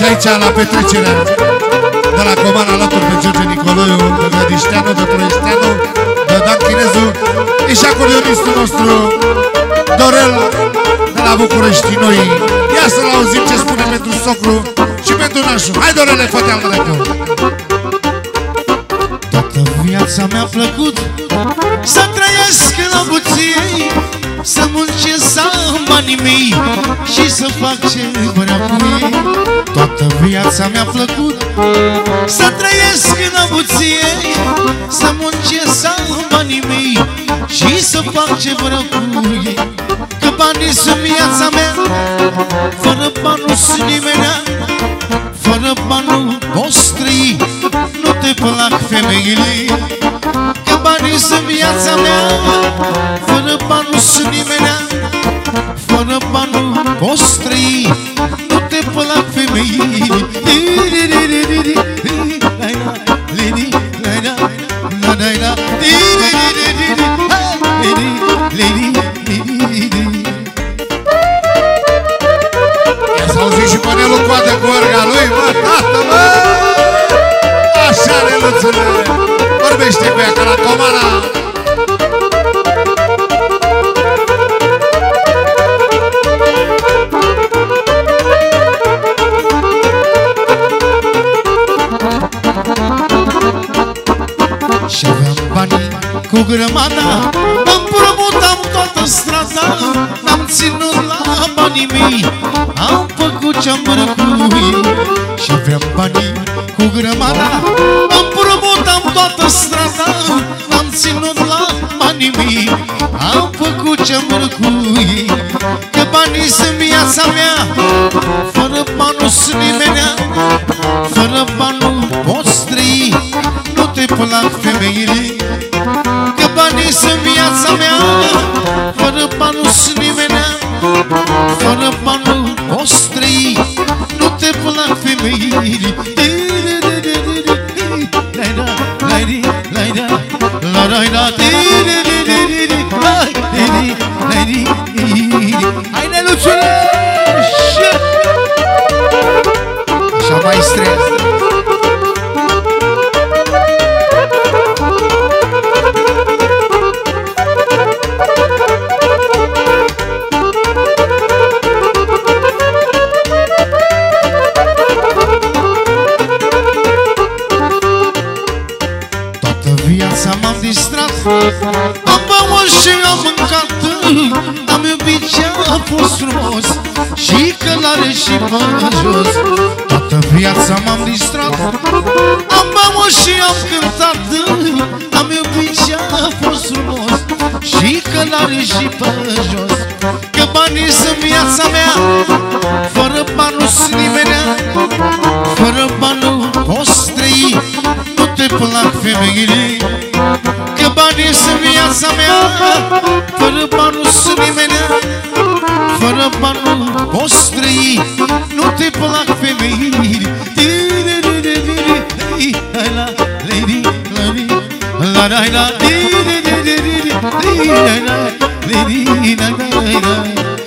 Așa, la petrecerea de la Comana alături de George Nicoloiu, de Grădișteanu, de Proiesteanu, de Dan Chinezu, e și acordionistul nostru, Dorel, de la București, noi. Ia să-l auzim ce spune pentru socru și pentru nașul. Hai, Dorele, fă-te al Toată viața mi-a plăcut Să trăiesc în abuției Să muncesc să am banii mei Și să fac ce vreau cu ei Toată viața mi-a plăcut. Să trăiesc în abuției Să muncesc să am banii mei Și să fac ce vreau cu ei. Că banii sunt viața mea Fără bani nu sunt nimenea Fără bani nu poți trăi Nu te plac femeile Că banii sunt viața mea Fără bani nu sunt nimenea Fără bani nu poți trăi Vorbește cu ea ca la Comana! Cu grămada Împrumutam toată strada N-am ținut la banii mei Am făcut ce-am vrut cu ei Și aveam banii cu grămada Împrumutam toată strada N-am ținut la banii mei Am făcut ce-am vrut cu ei Că banii sunt viața mea Fără bani nu sunt nimenea Fără bani nu poți trăi Nu te plac femeile Că banii sunt viața mea Fără bani nu sunt nimenea Fără bani nu poți trăi Nu te plac femeile Hai, Am băut și am mâncat Am iubit ce a fost frumos Și călare și pe jos Toată viața m-am distrat Am băut și am cântat Am iubit ce a fost frumos Și călare și pe jos Că banii sunt viața mea Fără bani nu sunt nimenea Fără bani nu poți trăi. Nu te plac femeile Că banii sunt viața mea Fără bani nu sunt nimenea Fără bani nu poți trăi Nu te plac femeile La la la Și mai stres